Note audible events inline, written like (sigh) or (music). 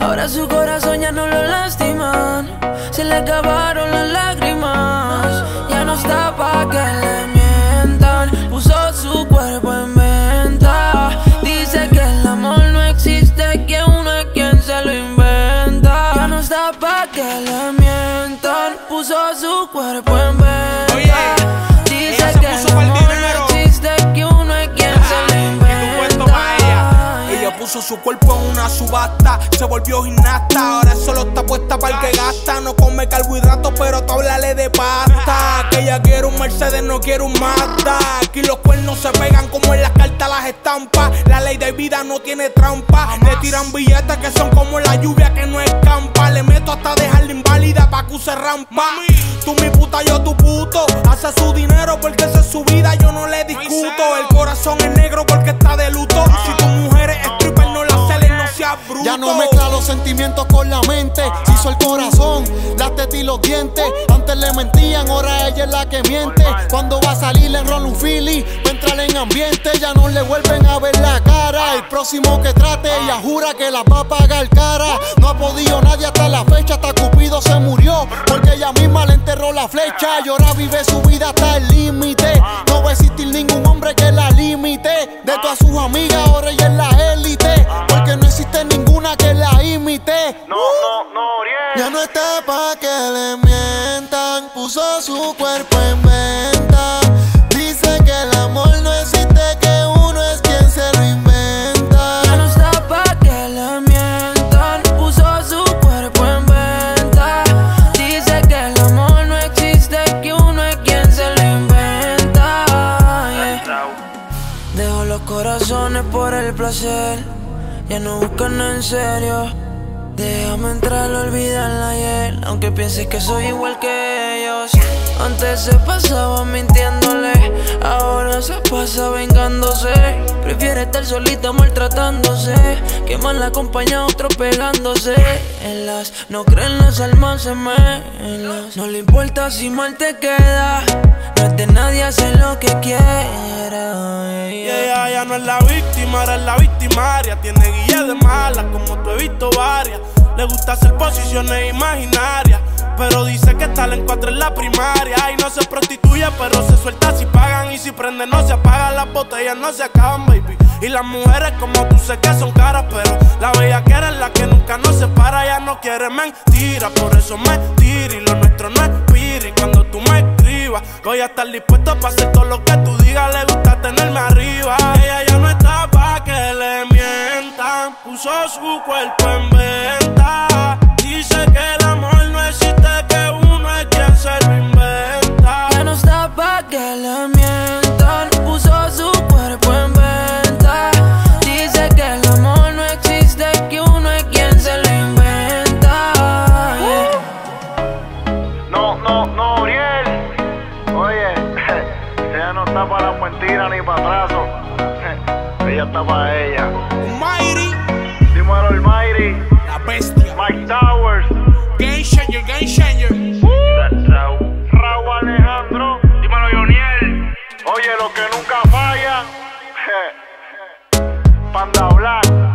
Ahora su corazón ya no lo lastiman. Se le acabaron las lágrimas. Ya no está pa' que le mientan. Puso su cuerpo en venta. Dice que el amor no existe, que uno es quien se lo inventa. Ya no está pa' que le mientan. Puso su cuerpo en venta. Puso su cuerpo en una subasta, se volvió gimnasta. Ahora solo está puesta para el que gasta. No come carbohidratos, pero tú háblale de pasta. Que ella quiere un Mercedes, no quiere un Mazda. Aquí los cuernos se pegan como en las cartas las estampas. La ley de vida no tiene trampa. Le tiran billetes que son como la lluvia que no escampa. Le meto hasta dejarla inválida pa' que use rampa. Tú mi puta, yo tu puto. Hace su dinero porque esa es su vida, yo no le discuto. El corazón es negro porque está de luto. Ya no mezcla los sentimientos con la mente. Hizo el corazón, las tetas y los dientes. Antes le mentían, ahora ella es la que miente. Cuando va a salir le enrola un Philly. Pa' entrar en ambiente, ya no le vuelven a ver la cara. El próximo que trate, ella jura que la va a pagar cara. No ha podido nadie hasta la fecha, hasta Cupido se murió. Porque ella misma le enterró la flecha. Y ahora vive su vida hasta el límite. La imite. No, no, no, Oriel. Ya no está pa' que le mientan. Puso su cuerpo en venta. Dice que el amor no existe, que uno es quien se lo inventa. Ya no está pa' que le mientan. Puso su cuerpo en venta. Dice que el amor no existe, que uno es quien se lo inventa. yeah. Dejo los corazones por el placer. Ya no buscan en serio. Déjame entrar, olvidarla ayer. Aunque pienses que soy igual que ellos. Antes se pasaba mintiéndole. Ahora se pasa vengándose. Prefiere estar solita maltratándose. Que mal acompañado otro pegándose. En las no creen las almas se No le importa si mal te queda. No es de nadie hacer lo que quiera. Ella ya no es la víctima, ahora es la victimaria. Tiene guía de mala, como tú he visto varias. Le gusta hacer posiciones imaginarias. Pero dice que está en cuatro en la primaria. Y no se prostituye, pero se suelta si pagan. Y si prende, no se apagan. Las botellas no se acaban, baby. Y las mujeres, como tú sé que son caras. Pero la bella que es la que nunca nos separa. Ya no quiere mentira, por eso me tira. Y lo nuestro no es piri. Voy a estar dispuesto para hacer todo lo que tú digas. Le gusta tenerme arriba. Ella ya no está pa' que le mientan. Puso su cuerpo en venta. Dice que el Ella no está para mentiras ni para atraso. (laughs) ella está para ella. Mayri. Dímelo, el Mayri. La bestia. Mike Towers. Game changer, game changer. Uh. Raúl Alejandro. Dímelo, Joniel. Oye, lo que nunca falla. (laughs) Panda Black.